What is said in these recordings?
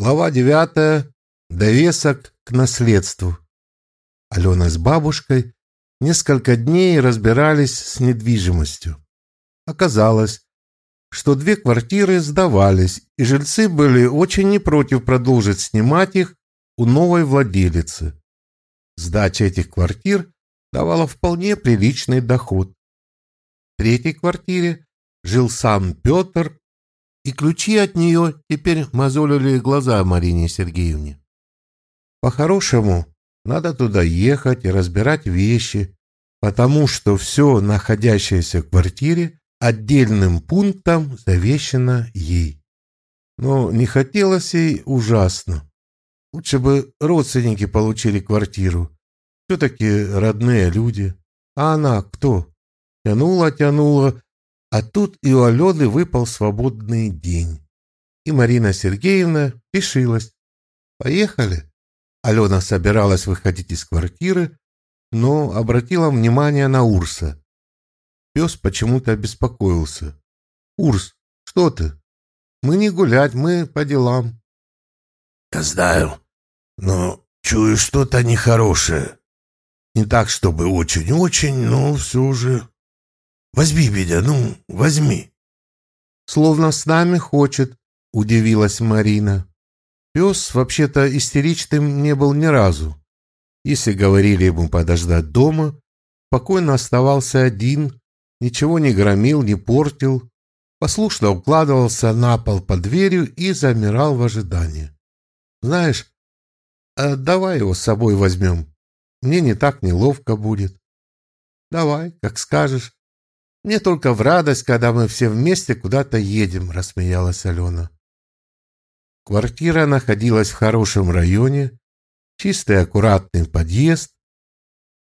Глава девятая. Довесок к наследству. Алена с бабушкой несколько дней разбирались с недвижимостью. Оказалось, что две квартиры сдавались, и жильцы были очень не против продолжить снимать их у новой владелицы. Сдача этих квартир давала вполне приличный доход. В третьей квартире жил сам Петр и ключи от нее теперь мозолили глаза Марине Сергеевне. По-хорошему, надо туда ехать и разбирать вещи, потому что все, находящееся в квартире, отдельным пунктом завещено ей. Но не хотелось ей ужасно. Лучше бы родственники получили квартиру. Все-таки родные люди. А она кто? Тянула, тянула, а тут и у Алены выпал свободный день. И Марина Сергеевна решилась. «Поехали». Алена собиралась выходить из квартиры, но обратила внимание на Урса. Пес почему-то обеспокоился. «Урс, что ты? Мы не гулять, мы по делам». «Я знаю, но чую что-то нехорошее. Не так, чтобы очень-очень, но все же...» Возьми меня, ну, возьми. Словно с нами хочет, удивилась Марина. Пес вообще-то истеричным не был ни разу. Если говорили ему подождать дома, спокойно оставался один, ничего не громил, не портил, послушно укладывался на пол под дверью и замирал в ожидании. Знаешь, а давай его с собой возьмем. Мне не так неловко будет. Давай, как скажешь. Мне только в радость, когда мы все вместе куда-то едем, рассмеялась Алена. Квартира находилась в хорошем районе, чистый аккуратный подъезд.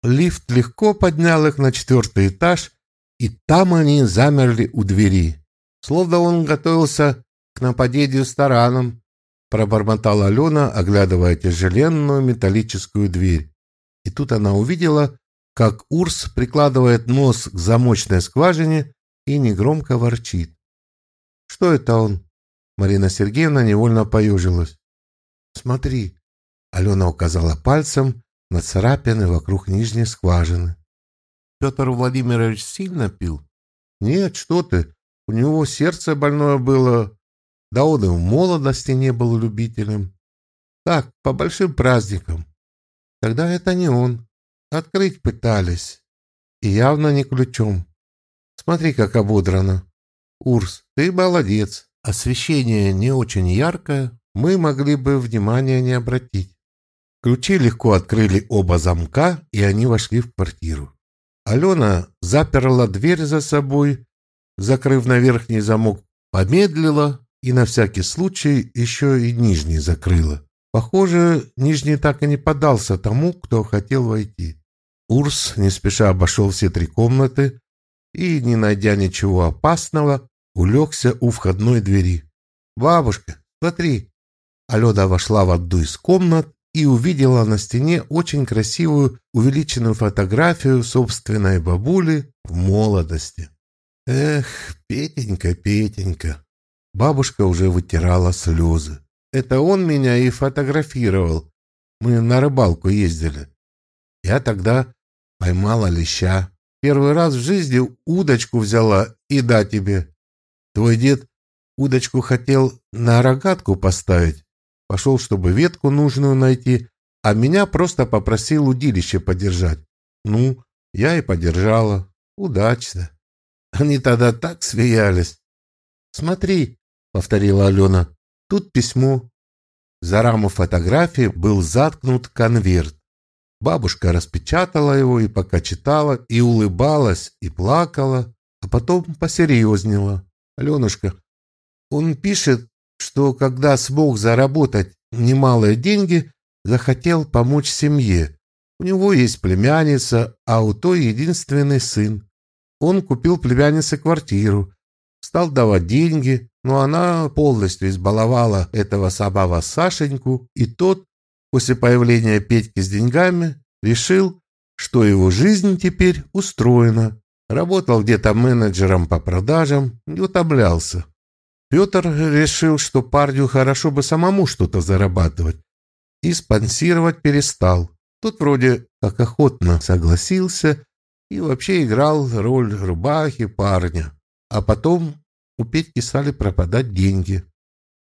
Лифт легко поднял их на четвертый этаж, и там они замерли у двери, словно он готовился к нападению с пробормотала Алена, оглядывая тяжеленную металлическую дверь. И тут она увидела как Урс прикладывает нос к замочной скважине и негромко ворчит. «Что это он?» Марина Сергеевна невольно поежилась. «Смотри», — Алена указала пальцем на царапины вокруг нижней скважины. «Петр Владимирович сильно пил?» «Нет, что ты, у него сердце больное было, да он и в молодости не был любителем. Так, по большим праздникам. Тогда это не он. Открыть пытались. И явно не ключом. Смотри, как ободрано. Урс, ты молодец. Освещение не очень яркое, мы могли бы внимания не обратить. Ключи легко открыли оба замка, и они вошли в квартиру. Алена заперла дверь за собой, закрыв на верхний замок, помедлила и на всякий случай еще и нижний закрыла. Похоже, нижний так и не подался тому, кто хотел войти. Урс не спеша обошел все три комнаты и, не найдя ничего опасного, улегся у входной двери. «Бабушка, смотри!» Алена вошла в одну из комнат и увидела на стене очень красивую увеличенную фотографию собственной бабули в молодости. «Эх, Петенька, Петенька!» Бабушка уже вытирала слезы. «Это он меня и фотографировал. Мы на рыбалку ездили. Я тогда поймала леща. Первый раз в жизни удочку взяла и да тебе. Твой дед удочку хотел на рогатку поставить. Пошел, чтобы ветку нужную найти, а меня просто попросил удилище подержать. Ну, я и подержала. Удачно. Они тогда так смеялись. «Смотри», — повторила Алена, — «тут письмо». За раму фотографии был заткнут конверт. Бабушка распечатала его и пока читала, и улыбалась, и плакала, а потом посерьезнела. «Аленушка, он пишет, что когда смог заработать немалые деньги, захотел помочь семье. У него есть племянница, а у той единственный сын. Он купил племяннице квартиру, стал давать деньги, но она полностью избаловала этого самого Сашеньку, и тот после появления Петьки с деньгами решил, что его жизнь теперь устроена. Работал где-то менеджером по продажам и утомлялся. Петр решил, что парню хорошо бы самому что-то зарабатывать, и спонсировать перестал. Тот вроде как охотно согласился и вообще играл роль рубахи парня. А потом у Петьки стали пропадать деньги.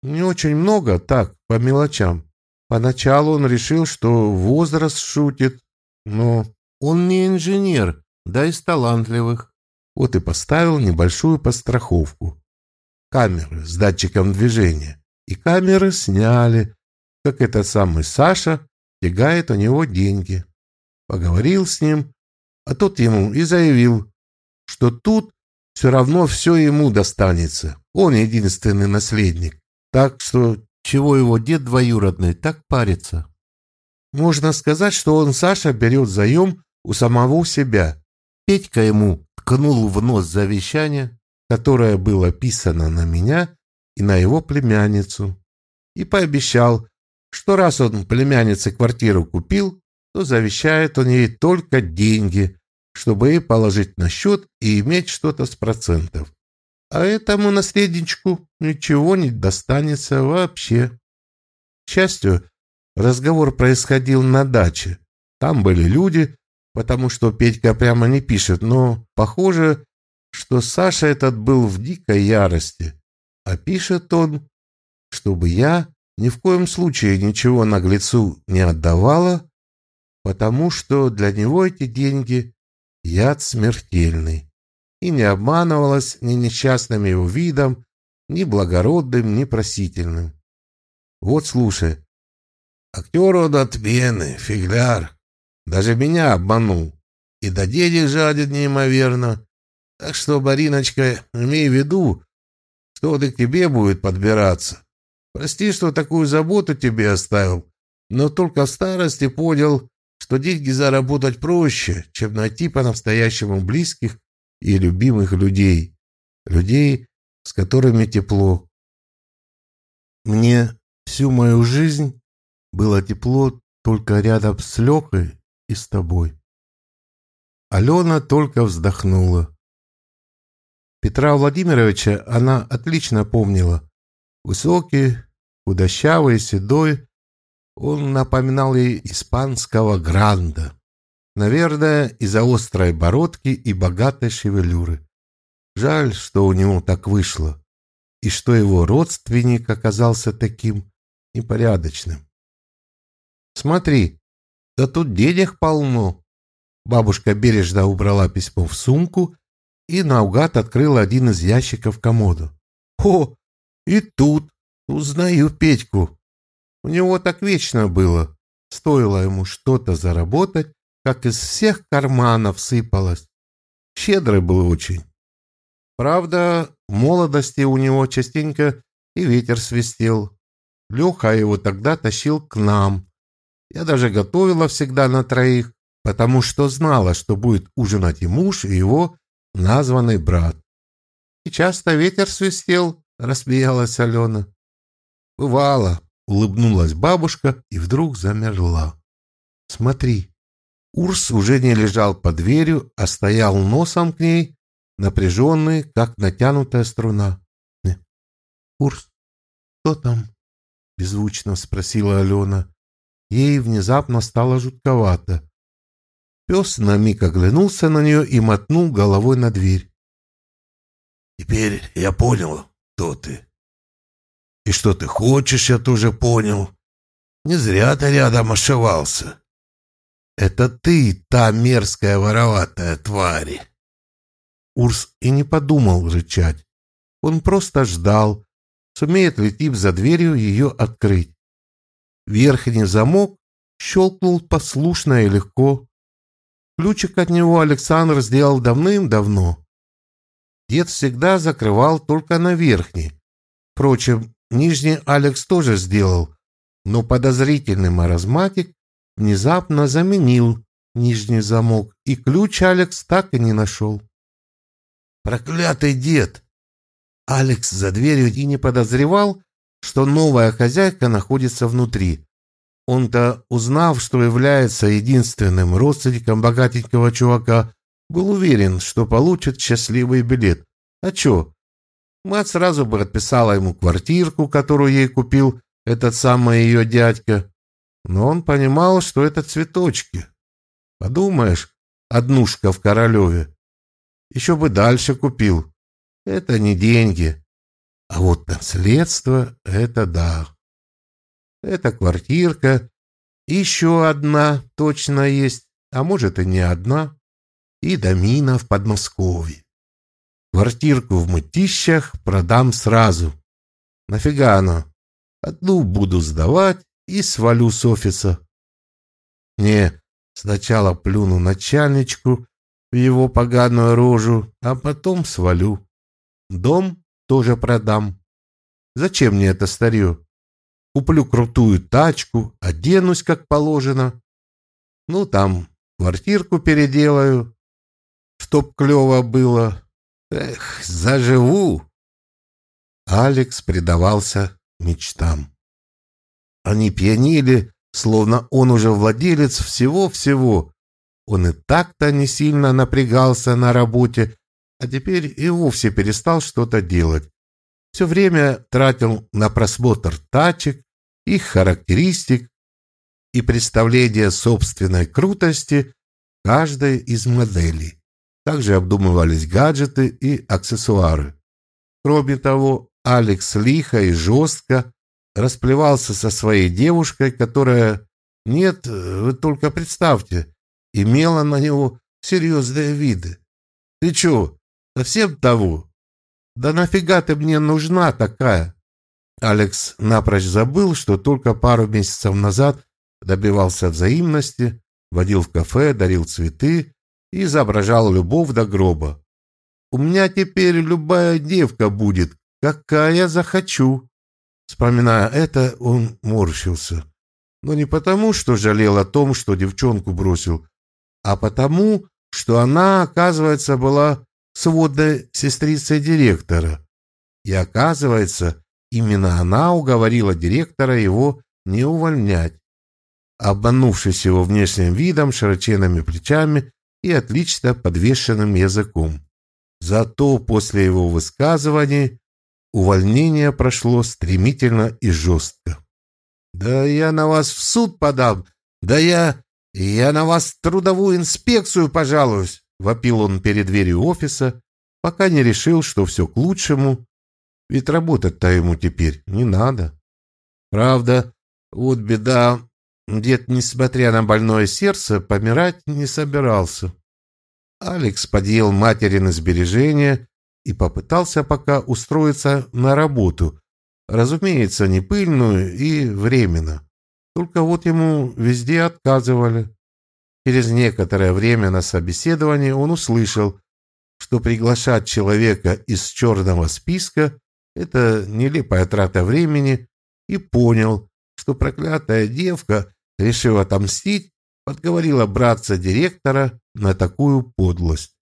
Не очень много, так, по мелочам. Поначалу он решил, что возраст шутит, но он не инженер, да из талантливых. Вот и поставил небольшую подстраховку. Камеры с датчиком движения. И камеры сняли, как этот самый Саша тягает у него деньги. Поговорил с ним, а тот ему и заявил, что тут все равно все ему достанется. Он единственный наследник. Так что чего его дед двоюродный так парится? Можно сказать, что он, Саша, берет заем у самого себя. Петька ему ткнул в нос завещание, которое было писано на меня и на его племянницу, и пообещал, что раз он племяннице квартиру купил, то завещает он ей только деньги, чтобы ей положить на счет и иметь что-то с процентов. А этому наследничку ничего не достанется вообще. К счастью, разговор происходил на даче. Там были люди, потому что Петька прямо не пишет, но похоже, что Саша этот был в дикой ярости. А пишет он, чтобы я ни в коем случае ничего наглецу не отдавала, потому что для него эти деньги — яд смертельный, и не обманывалась ни несчастным его видом, ни благородным, ни просительным. Вот слушай. Актер он отменный, фигляр. Даже меня обманул. И до денег жаден неимоверно. Так что, Бариночка, имей в виду, что он и к тебе будет подбираться. Прости, что такую заботу тебе оставил, но только в старости понял, что деньги заработать проще, чем найти по-настоящему близких и любимых людей. Людей, с которыми тепло. Мне всю мою жизнь было тепло только рядом с Лёкой и с тобой. Алена только вздохнула. Петра Владимировича она отлично помнила. Высокий, худощавый, седой, он напоминал ей испанского гранда. Наверное, из-за острой бородки и богатой шевелюры. Жаль, что у него так вышло, и что его родственник оказался таким непорядочным. «Смотри, да тут денег полно!» Бабушка бережно убрала письмо в сумку и наугад открыла один из ящиков комода. «О, и тут узнаю Петьку. У него так вечно было. Стоило ему что-то заработать, как из всех карманов сыпалось. Щедрый был очень. Правда, молодости у него частенько и ветер свистел. Леха его тогда тащил к нам. Я даже готовила всегда на троих, потому что знала, что будет ужинать и муж, и его названный брат. И часто ветер свистел, — рассмеялась Алена. «Бывало», — улыбнулась бабушка и вдруг замерла. «Смотри». Урс уже не лежал под дверью, а стоял носом к ней, напряженный, как натянутая струна. «Урс, кто там?» — беззвучно спросила Алена. Ей внезапно стало жутковато. Пес на миг оглянулся на нее и мотнул головой на дверь. «Теперь я понял, кто ты. И что ты хочешь, я тоже понял. Не зря ты рядом ошивался. Это ты, та мерзкая вороватая тварь. Урс и не подумал рычать. Он просто ждал, сумеет ли Тип за дверью ее открыть. Верхний замок щелкнул послушно и легко. Ключик от него Александр сделал давным-давно. Дед всегда закрывал только на верхний. Впрочем, нижний Алекс тоже сделал, но подозрительный маразматик внезапно заменил нижний замок, и ключ Алекс так и не нашел. «Проклятый дед!» Алекс за дверью и не подозревал, что новая хозяйка находится внутри. Он-то, узнав, что является единственным родственником богатенького чувака, был уверен, что получит счастливый билет. А чё? Мать сразу бы отписала ему квартирку, которую ей купил этот самый ее дядька. Но он понимал, что это цветочки. Подумаешь, однушка в Королеве. Еще бы дальше купил. Это не деньги. А вот наследство — это да. Это квартирка. Еще одна точно есть, а может и не одна. И домина в Подмосковье. Квартирку в Мытищах продам сразу. Нафига оно? Одну буду сдавать и свалю с офиса. Не, сначала плюну начальничку в его поганую рожу, а потом свалю. Дом тоже продам. Зачем мне это старье? Куплю крутую тачку, оденусь как положено. Ну, там квартирку переделаю, чтоб клево было. Эх, заживу. Алекс предавался мечтам. Они пьянили, словно он уже владелец всего-всего. Он и так-то не сильно напрягался на работе, а теперь и вовсе перестал что-то делать. Все время тратил на просмотр тачек, их характеристик и представление собственной крутости каждой из моделей. Также обдумывались гаджеты и аксессуары. Кроме того, Алекс лихо и жестко расплевался со своей девушкой, которая, нет, вы только представьте, имела на него серьезные виды. Ты чё, совсем того? Да нафига ты мне нужна такая? Алекс напрочь забыл, что только пару месяцев назад добивался взаимности, водил в кафе, дарил цветы и изображал любовь до гроба. У меня теперь любая девка будет, какая захочу. Вспоминая это, он морщился. Но не потому, что жалел о том, что девчонку бросил, а потому, что она, оказывается, была сводной сестрицей директора. И, оказывается, именно она уговорила директора его не увольнять. Обманувшись его внешним видом, широченными плечами и отлично подвешенным языком. Зато после его высказываний увольнение прошло стремительно и жестко. «Да я на вас в суд подам! Да я... я на вас трудовую инспекцию пожалуюсь!» — вопил он перед дверью офиса, пока не решил, что все к лучшему, ведь работать-то ему теперь не надо. Правда, вот беда, дед, несмотря на больное сердце, помирать не собирался. Алекс подъел материны сбережения и попытался пока устроиться на работу, разумеется, не пыльную и временно. Только вот ему везде отказывали. Через некоторое время на собеседовании он услышал, что приглашать человека из черного списка – это нелепая трата времени, и понял, что проклятая девка, решив отомстить, подговорила братца директора на такую подлость.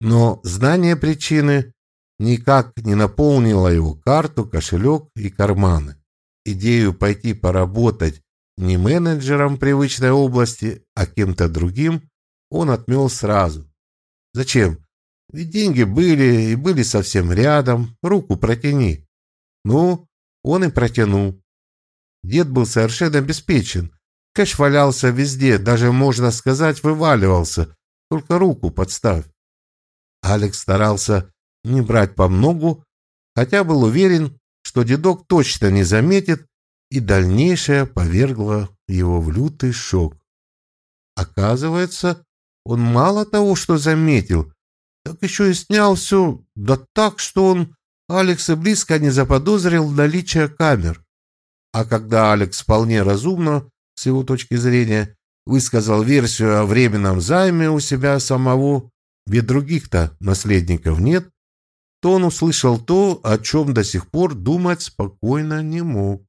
Но знание причины никак не наполнило его карту, кошелек и карманы. Идею пойти поработать не менеджером привычной области, а кем-то другим он отмел сразу. Зачем? Ведь деньги были и были совсем рядом, руку протяни. Ну, он и протянул. Дед был совершенно обеспечен, Кэш валялся везде, даже, можно сказать, вываливался. Только руку подставь. Алекс старался не брать по многу, хотя был уверен, что дедок точно не заметит, и дальнейшее повергло его в лютый шок. Оказывается, он мало того, что заметил, так еще и снял все, да так, что он, Алекс, и близко не заподозрил наличие камер. А когда Алекс вполне разумно с его точки зрения, высказал версию о временном займе у себя самого, ведь других-то наследников нет, то он услышал то, о чем до сих пор думать спокойно не мог.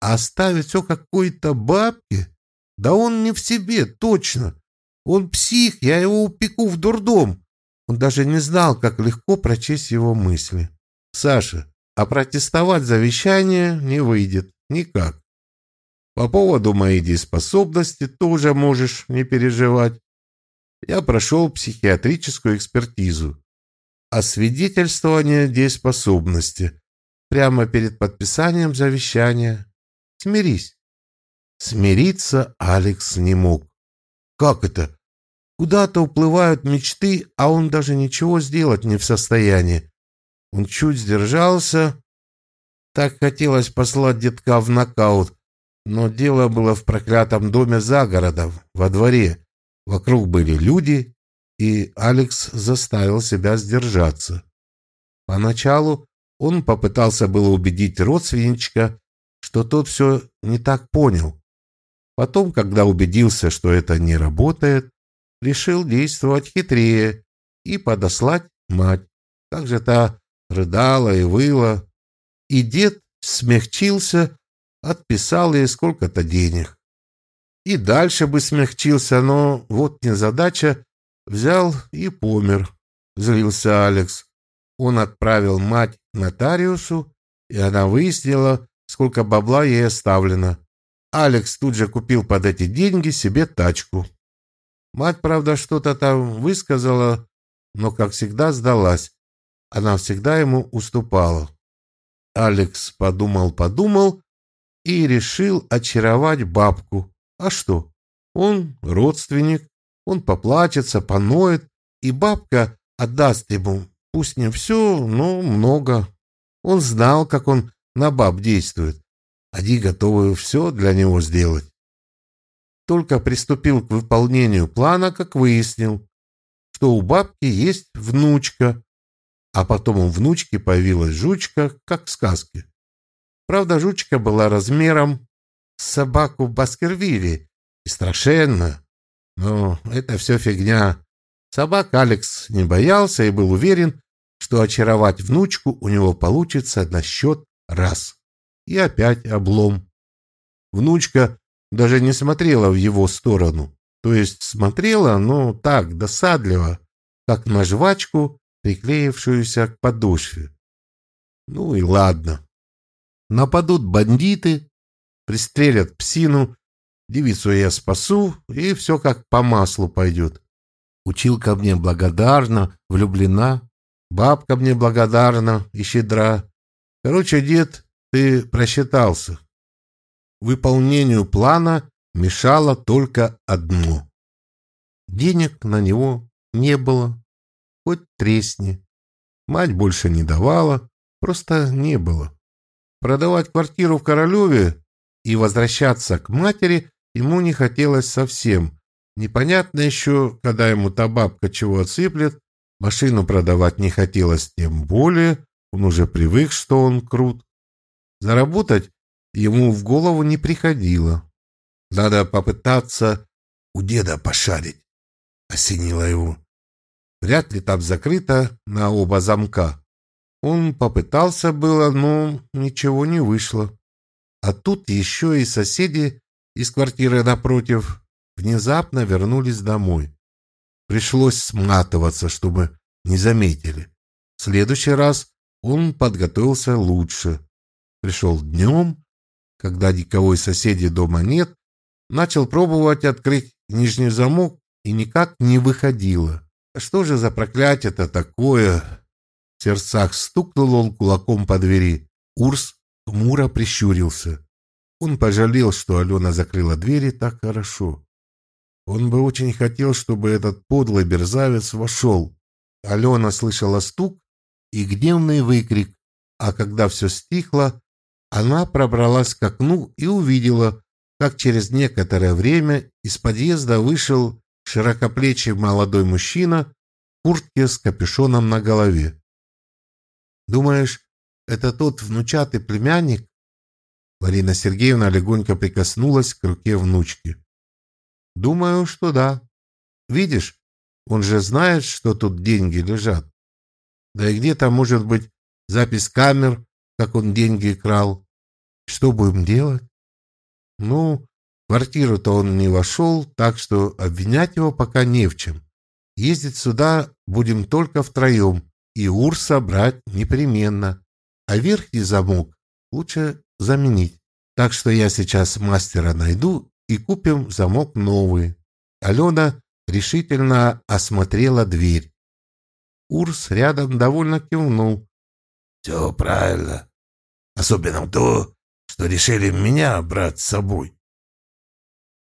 оставить все какой-то бабке? Да он не в себе, точно. Он псих, я его упеку в дурдом. Он даже не знал, как легко прочесть его мысли. Саша, а протестовать завещание не выйдет никак. По поводу моей дееспособности тоже можешь не переживать. Я прошел психиатрическую экспертизу. Освидетельствование дееспособности прямо перед подписанием завещания. Смирись. Смириться Алекс не мог. Как это? Куда-то уплывают мечты, а он даже ничего сделать не в состоянии. Он чуть сдержался. Так хотелось послать детка в нокаут, но дело было в проклятом доме за городом, во дворе. Вокруг были люди, и Алекс заставил себя сдержаться. Поначалу он попытался было убедить родственничка, что тот все не так понял. Потом, когда убедился, что это не работает, решил действовать хитрее и подослать мать. Как же та рыдала и выла. И дед смягчился, отписал ей сколько-то денег. И дальше бы смягчился, но вот незадача, взял и помер, злился Алекс. Он отправил мать нотариусу, и она выяснила, сколько бабла ей оставлено. Алекс тут же купил под эти деньги себе тачку. Мать, правда, что-то там высказала, но, как всегда, сдалась. Она всегда ему уступала. Алекс подумал-подумал и решил очаровать бабку. А что? Он родственник, он поплачется, поноет, и бабка отдаст ему, пусть не все, но много. Он знал, как он на баб действует. Они готовы все для него сделать. Только приступил к выполнению плана, как выяснил, что у бабки есть внучка, а потом у внучки появилась жучка, как в сказке. Правда, жучка была размером с собаку Баскервилли и страшенная. Но это все фигня. Собак Алекс не боялся и был уверен, что очаровать внучку у него получится на счет раз. И опять облом. Внучка даже не смотрела в его сторону. То есть смотрела, но так, досадливо, как на жвачку, приклеившуюся к подошве. Ну и ладно. Нападут бандиты, пристрелят псину, девицу я спасу, и все как по маслу пойдет. Училка мне благодарна, влюблена, бабка мне благодарна и щедра. Короче, дед, ты просчитался. Выполнению плана мешало только одно. Денег на него не было, хоть тресни. Мать больше не давала, просто не было. Продавать квартиру в Королеве и возвращаться к матери ему не хотелось совсем. Непонятно еще, когда ему та бабка чего отсыплет. Машину продавать не хотелось тем более. Он уже привык, что он крут. Заработать ему в голову не приходило. Надо попытаться у деда пошарить, осенило его. Вряд ли там закрыто на оба замка. Он попытался было, но ничего не вышло. А тут еще и соседи из квартиры напротив внезапно вернулись домой. Пришлось сматываться, чтобы не заметили. В следующий раз он подготовился лучше. Пришел днем, когда никого из соседей дома нет, начал пробовать открыть нижний замок и никак не выходило. Что же за проклятие-то такое? В сердцах стукнул он кулаком по двери. Урс хмуро прищурился. Он пожалел, что Алена закрыла двери так хорошо. Он бы очень хотел, чтобы этот подлый берзавец вошел. Алена слышала стук и гневный выкрик, а когда все стихло, она пробралась к окну и увидела, как через некоторое время из подъезда вышел широкоплечий молодой мужчина в куртке с капюшоном на голове. «Думаешь, это тот внучатый племянник?» Марина Сергеевна легонько прикоснулась к руке внучки. «Думаю, что да. Видишь, он же знает, что тут деньги лежат. Да и где-то может быть запись камер, как он деньги крал. Что будем делать? Ну, в квартиру-то он не вошел, так что обвинять его пока не в чем. Ездить сюда будем только втроем, и Урса брать непременно. А верхний замок лучше заменить. Так что я сейчас мастера найду и купим замок новый. Алена решительно осмотрела дверь. Урс рядом довольно кивнул. «Все правильно. Особенно то, что решили меня брать с собой.